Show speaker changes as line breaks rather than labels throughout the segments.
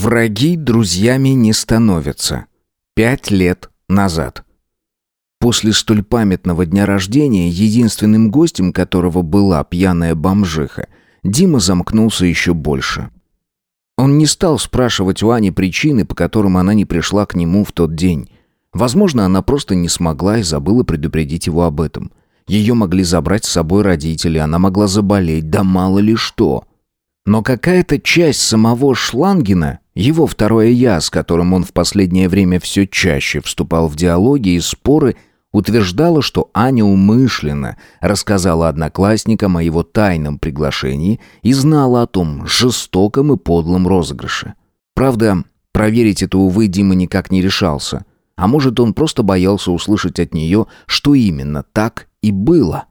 Враги друзьями не становятся. Пять лет назад. После столь памятного дня рождения, единственным гостем которого была пьяная бомжиха, Дима замкнулся еще больше. Он не стал спрашивать у Ани причины, по которым она не пришла к нему в тот день. Возможно, она просто не смогла и забыла предупредить его об этом. Ее могли забрать с собой родители, она могла заболеть, да мало ли что. Но какая-то часть самого Шлангина, его второе «я», с которым он в последнее время все чаще вступал в диалоги и споры, утверждала, что Аня умышленно рассказала одноклассникам о его тайном приглашении и знала о том жестоком и подлом розыгрыше. Правда, проверить это, увы, Дима никак не решался. А может, он просто боялся услышать от нее, что именно так и было.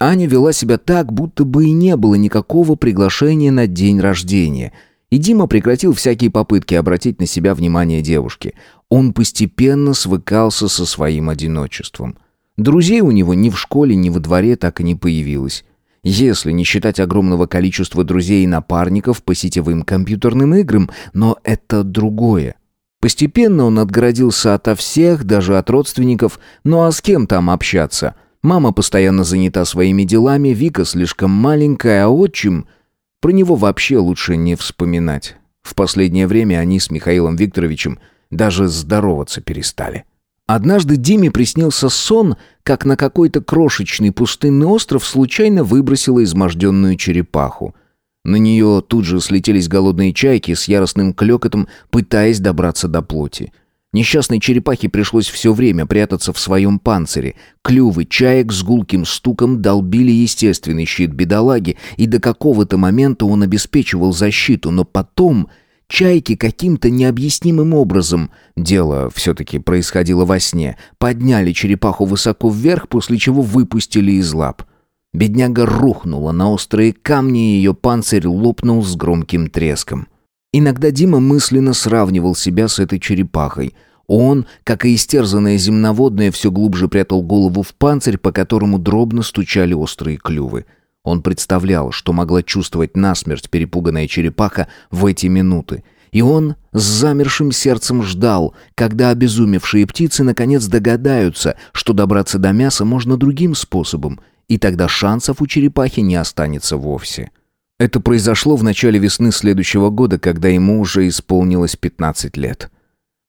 Аня вела себя так, будто бы и не было никакого приглашения на день рождения. И Дима прекратил всякие попытки обратить на себя внимание девушки. Он постепенно свыкался со своим одиночеством. Друзей у него ни в школе, ни во дворе так и не появилось. Если не считать огромного количества друзей и напарников по сетевым компьютерным играм, но это другое. Постепенно он отгородился ото всех, даже от родственников, ну а с кем там общаться – Мама постоянно занята своими делами, Вика слишком маленькая, а отчим... Про него вообще лучше не вспоминать. В последнее время они с Михаилом Викторовичем даже здороваться перестали. Однажды Диме приснился сон, как на какой-то крошечный пустынный остров случайно выбросила изможденную черепаху. На нее тут же слетелись голодные чайки с яростным клёкотом, пытаясь добраться до плоти. Несчастной черепахе пришлось все время прятаться в своем панцире. Клювы чаек с гулким стуком долбили естественный щит бедолаги, и до какого-то момента он обеспечивал защиту, но потом чайки каким-то необъяснимым образом, дело все-таки происходило во сне, подняли черепаху высоко вверх, после чего выпустили из лап. Бедняга рухнула на острые камни, и ее панцирь лопнул с громким треском. Иногда Дима мысленно сравнивал себя с этой черепахой. Он, как и истерзанное земноводное, все глубже прятал голову в панцирь, по которому дробно стучали острые клювы. Он представлял, что могла чувствовать насмерть перепуганная черепаха в эти минуты. И он с замершим сердцем ждал, когда обезумевшие птицы наконец догадаются, что добраться до мяса можно другим способом, и тогда шансов у черепахи не останется вовсе. Это произошло в начале весны следующего года, когда ему уже исполнилось 15 лет.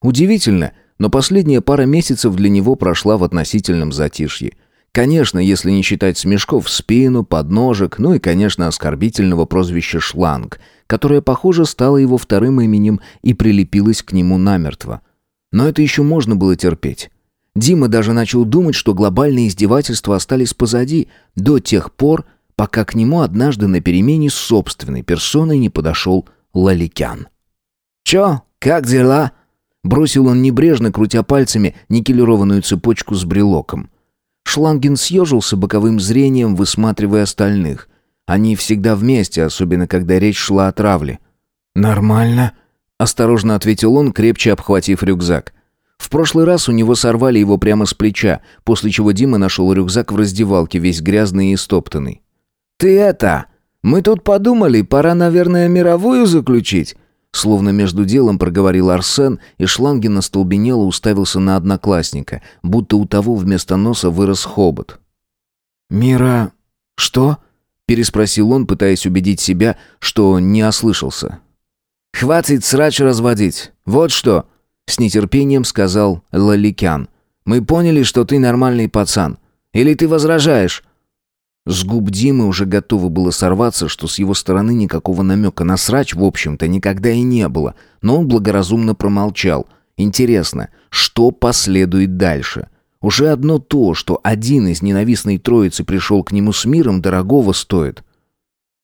Удивительно, но последняя пара месяцев для него прошла в относительном затишье. Конечно, если не считать смешков в спину, подножек, ну и, конечно, оскорбительного прозвища «шланг», которое, похоже, стало его вторым именем и прилепилось к нему намертво. Но это еще можно было терпеть. Дима даже начал думать, что глобальные издевательства остались позади, до тех пор, пока к нему однажды на перемене с собственной персоной не подошел Лаликян. «Чё, как дела?» Бросил он небрежно, крутя пальцами никелированную цепочку с брелоком. Шлангин съежился боковым зрением, высматривая остальных. Они всегда вместе, особенно когда речь шла о травле. «Нормально», — осторожно ответил он, крепче обхватив рюкзак. В прошлый раз у него сорвали его прямо с плеча, после чего Дима нашел рюкзак в раздевалке, весь грязный и стоптанный. «Ты это... Мы тут подумали, пора, наверное, мировую заключить». Словно между делом проговорил Арсен, и Шлангин остолбенело уставился на одноклассника, будто у того вместо носа вырос хобот. «Мира... что?» — переспросил он, пытаясь убедить себя, что не ослышался. «Хватит срач разводить. Вот что!» — с нетерпением сказал Лаликян. «Мы поняли, что ты нормальный пацан. Или ты возражаешь?» С губ Димы уже готово было сорваться, что с его стороны никакого намека на срач, в общем-то, никогда и не было, но он благоразумно промолчал. Интересно, что последует дальше? Уже одно то, что один из ненавистной троицы пришел к нему с миром, дорогого стоит.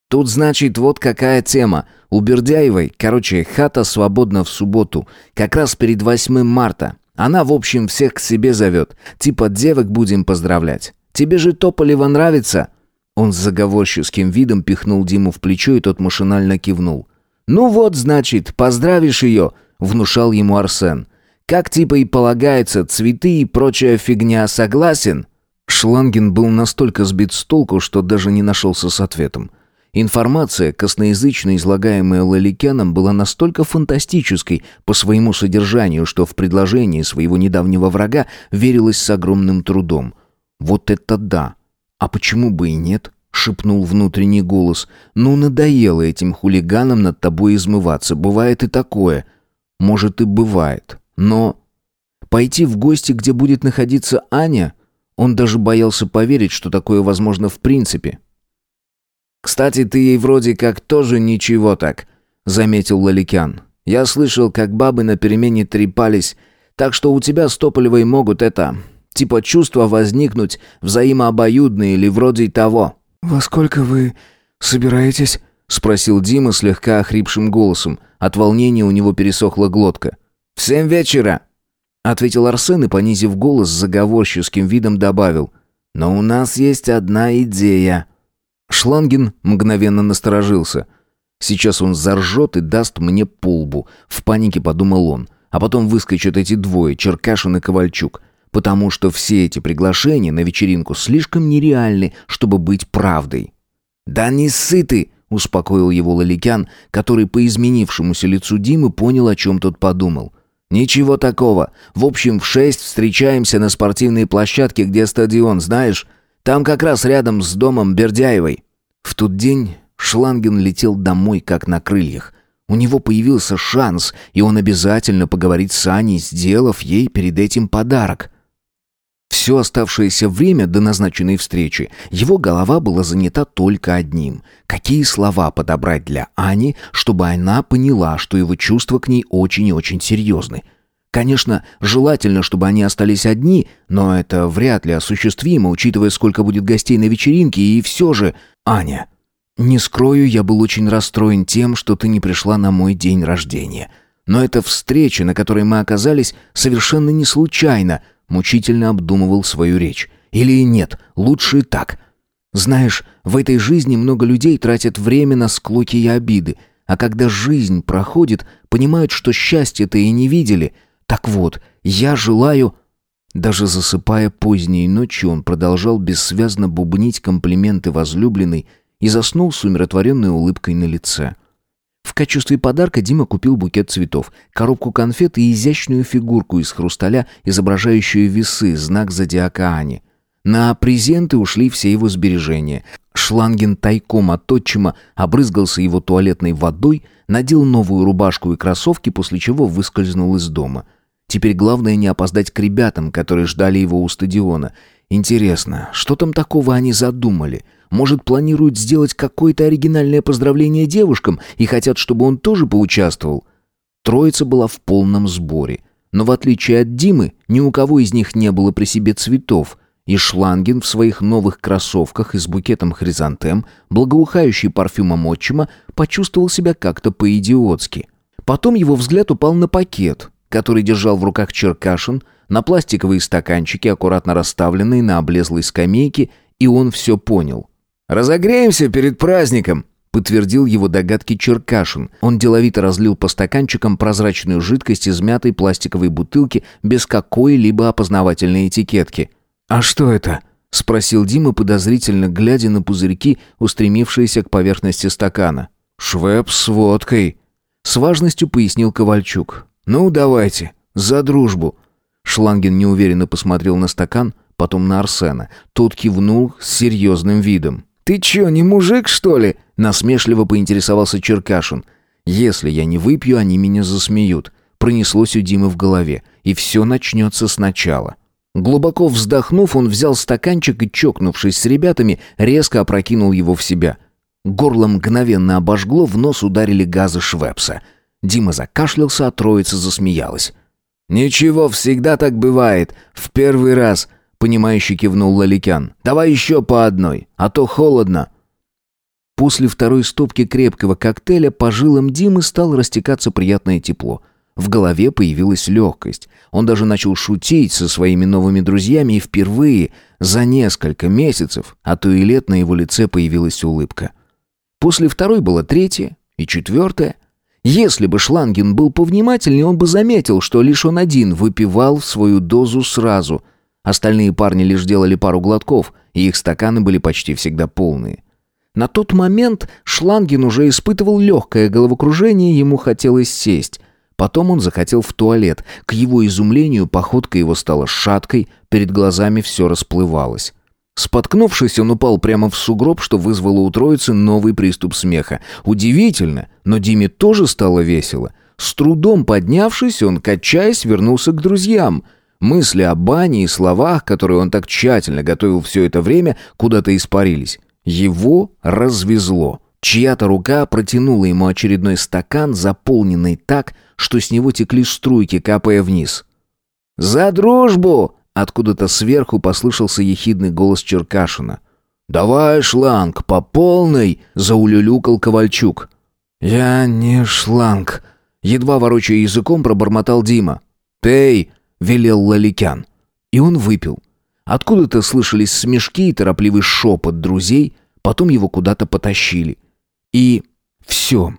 Тут, значит, вот какая тема. У Бердяевой, короче, хата свободна в субботу, как раз перед 8 марта. Она, в общем, всех к себе зовет. Типа девок будем поздравлять. Тебе же Тополева нравится?» Он с заговорческим видом пихнул Диму в плечо, и тот машинально кивнул. «Ну вот, значит, поздравишь ее», — внушал ему Арсен. «Как типа и полагается, цветы и прочая фигня, согласен?» Шлангин был настолько сбит с толку, что даже не нашелся с ответом. Информация, косноязычно излагаемая Лаликяном, была настолько фантастической по своему содержанию, что в предложении своего недавнего врага верилось с огромным трудом. «Вот это да! А почему бы и нет?» — шепнул внутренний голос. «Ну, надоело этим хулиганам над тобой измываться. Бывает и такое. Может, и бывает. Но пойти в гости, где будет находиться Аня...» Он даже боялся поверить, что такое возможно в принципе. «Кстати, ты ей вроде как тоже ничего так», — заметил Лаликян. «Я слышал, как бабы на перемене трепались, так что у тебя с Тополевой могут это... Типа чувства возникнуть взаимообоюдные или вроде того».
«Во сколько вы собираетесь?»
— спросил Дима слегка охрипшим голосом. От волнения у него пересохла глотка. «В семь вечера», — ответил Арсен и, понизив голос, заговорческим видом добавил. «Но у нас есть одна идея». Шлангин мгновенно насторожился. «Сейчас он заржет и даст мне полбу», — в панике подумал он. А потом выскочат эти двое, Черкашин и Ковальчук. Потому что все эти приглашения на вечеринку слишком нереальны, чтобы быть правдой. «Да не сыты!» — успокоил его Лаликян, который по изменившемуся лицу Димы понял, о чем тот подумал. «Ничего такого. В общем, в шесть встречаемся на спортивной площадке, где стадион, знаешь? Там как раз рядом с домом Бердяевой. В тот день Шлангин летел домой как на крыльях. У него появился шанс, и он обязательно поговорит с Аней, сделав ей перед этим подарок. Все оставшееся время до назначенной встречи его голова была занята только одним. Какие слова подобрать для Ани, чтобы она поняла, что его чувства к ней очень и очень серьезны – Конечно, желательно, чтобы они остались одни, но это вряд ли осуществимо, учитывая, сколько будет гостей на вечеринке, и все же... Аня, не скрою, я был очень расстроен тем, что ты не пришла на мой день рождения. Но эта встреча, на которой мы оказались, совершенно не случайно, мучительно обдумывал свою речь. Или нет, лучше так. Знаешь, в этой жизни много людей тратят время на склоки и обиды, а когда жизнь проходит, понимают, что счастья-то и не видели — так вот, я желаю...» Даже засыпая поздней ночью, он продолжал бессвязно бубнить комплименты возлюбленной и заснул с умиротворенной улыбкой на лице. В качестве подарка Дима купил букет цветов, коробку конфет и изящную фигурку из хрусталя, изображающую весы, знак зодиака Ани. На презенты ушли все его сбережения. Шланген тайком от отчима обрызгался его туалетной водой, надел новую рубашку и кроссовки, после чего выскользнул из дома – Теперь главное не опоздать к ребятам, которые ждали его у стадиона. Интересно, что там такого они задумали? Может, планируют сделать какое-то оригинальное поздравление девушкам и хотят, чтобы он тоже поучаствовал? Троица была в полном сборе. Но в отличие от Димы, ни у кого из них не было при себе цветов, и Шлангин в своих новых кроссовках и с букетом хризантем, благоухающий парфюмом отчима, почувствовал себя как-то по-идиотски. Потом его взгляд упал на пакет, который держал в руках Черкашин, на пластиковые стаканчики, аккуратно расставленные на облезлой скамейке, и он все понял. «Разогреемся перед праздником», — подтвердил его догадки Черкашин. Он деловито разлил по стаканчикам прозрачную жидкость из мятой пластиковой бутылки без какой-либо опознавательной этикетки. «А что это?» — спросил Дима, подозрительно глядя на пузырьки, устремившиеся к поверхности стакана. «Швепс с водкой», — с важностью пояснил Ковальчук. «Ну, давайте, за дружбу». Шлангин неуверенно посмотрел на стакан, потом на Арсена. Тот кивнул с серьезным видом. «Ты чё, не мужик, что ли?» Насмешливо поинтересовался Черкашин. «Если я не выпью, они меня засмеют». Пронеслось у Димы в голове. И все начнется сначала. Глубоко вздохнув, он взял стаканчик и, чокнувшись с ребятами, резко опрокинул его в себя. Горло мгновенно обожгло, в нос ударили газы Швепса — Дима закашлялся, а троица засмеялась. «Ничего, всегда так бывает. В первый раз», — понимающе кивнул Лаликян. «Давай еще по одной, а то холодно». После второй стопки крепкого коктейля по жилам Димы стало растекаться приятное тепло. В голове появилась легкость. Он даже начал шутить со своими новыми друзьями, и впервые за несколько месяцев, а то и лет на его лице появилась улыбка. После второй было третье и четвертое — если бы Шлангин был повнимательнее, он бы заметил, что лишь он один выпивал свою дозу сразу. Остальные парни лишь делали пару глотков, и их стаканы были почти всегда полные. На тот момент Шлангин уже испытывал легкое головокружение, ему хотелось сесть. Потом он захотел в туалет. К его изумлению походка его стала шаткой, перед глазами все расплывалось. Споткнувшись, он упал прямо в сугроб, что вызвало у троицы новый приступ смеха. Удивительно, но Диме тоже стало весело. С трудом поднявшись, он, качаясь, вернулся к друзьям. Мысли о бане и словах, которые он так тщательно готовил все это время, куда-то испарились. Его развезло. Чья-то рука протянула ему очередной стакан, заполненный так, что с него текли струйки, капая вниз. «За дружбу!» Откуда-то сверху послышался ехидный голос Черкашина. «Давай, шланг, по полной!» — заулюлюкал Ковальчук.
«Я не шланг», —
едва ворочая языком пробормотал Дима. «Пей!» — велел Лаликян. И он выпил. Откуда-то слышались смешки и торопливый шепот друзей, потом его куда-то потащили. И все.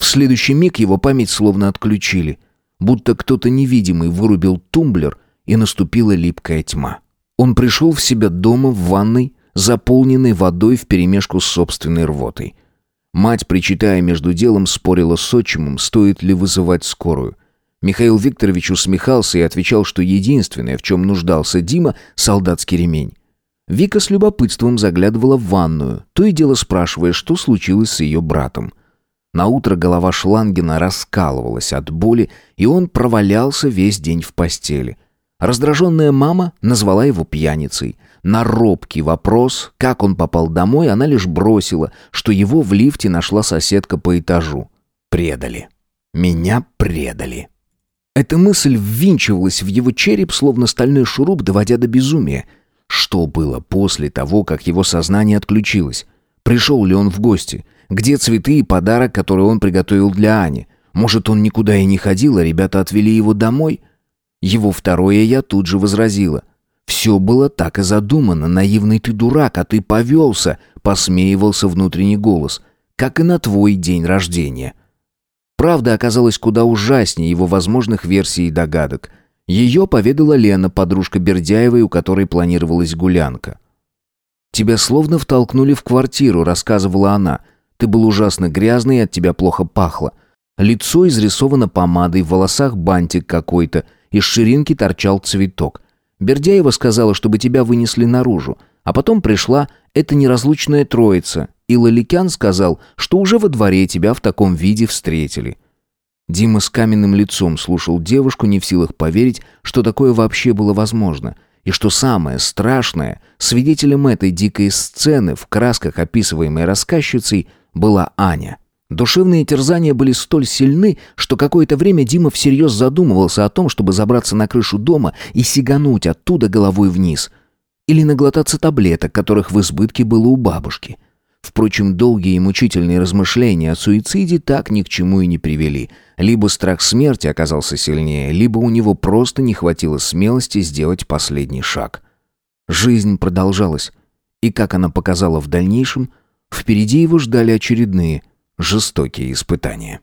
В следующий миг его память словно отключили, будто кто-то невидимый вырубил тумблер — и наступила липкая тьма. Он пришел в себя дома в ванной, заполненной водой вперемешку с собственной рвотой. Мать, причитая между делом, спорила с отчимом, стоит ли вызывать скорую. Михаил Викторович усмехался и отвечал, что единственное, в чем нуждался Дима, солдатский ремень. Вика с любопытством заглядывала в ванную, то и дело спрашивая, что случилось с ее братом. На утро голова Шлангина раскалывалась от боли, и он провалялся весь день в постели – Раздраженная мама назвала его пьяницей. На робкий вопрос, как он попал домой, она лишь бросила, что его в лифте нашла соседка по этажу. Предали. Меня предали. Эта мысль ввинчивалась в его череп, словно стальной шуруп, доводя до безумия. Что было после того, как его сознание отключилось? Пришел ли он в гости? Где цветы и подарок, который он приготовил для Ани? Может, он никуда и не ходил, а ребята отвели его домой? Его второе я тут же возразила. «Все было так и задумано, наивный ты дурак, а ты повелся», — посмеивался внутренний голос, «как и на твой день рождения». Правда оказалась куда ужаснее его возможных версий и догадок. Ее поведала Лена, подружка Бердяевой, у которой планировалась гулянка. «Тебя словно втолкнули в квартиру», — рассказывала она. «Ты был ужасно грязный, и от тебя плохо пахло. Лицо изрисовано помадой, в волосах бантик какой-то — из ширинки торчал цветок. Бердяева сказала, чтобы тебя вынесли наружу. А потом пришла эта неразлучная троица, и Лаликян сказал, что уже во дворе тебя в таком виде встретили. Дима с каменным лицом слушал девушку, не в силах поверить, что такое вообще было возможно. И что самое страшное, свидетелем этой дикой сцены, в красках описываемой рассказчицей, была Аня. Душевные терзания были столь сильны, что какое-то время Дима всерьез задумывался о том, чтобы забраться на крышу дома и сигануть оттуда головой вниз. Или наглотаться таблеток, которых в избытке было у бабушки. Впрочем, долгие и мучительные размышления о суициде так ни к чему и не привели. Либо страх смерти оказался сильнее, либо у него просто не хватило смелости сделать последний шаг. Жизнь продолжалась. И, как она показала в дальнейшем, впереди его ждали очередные – жестокие испытания.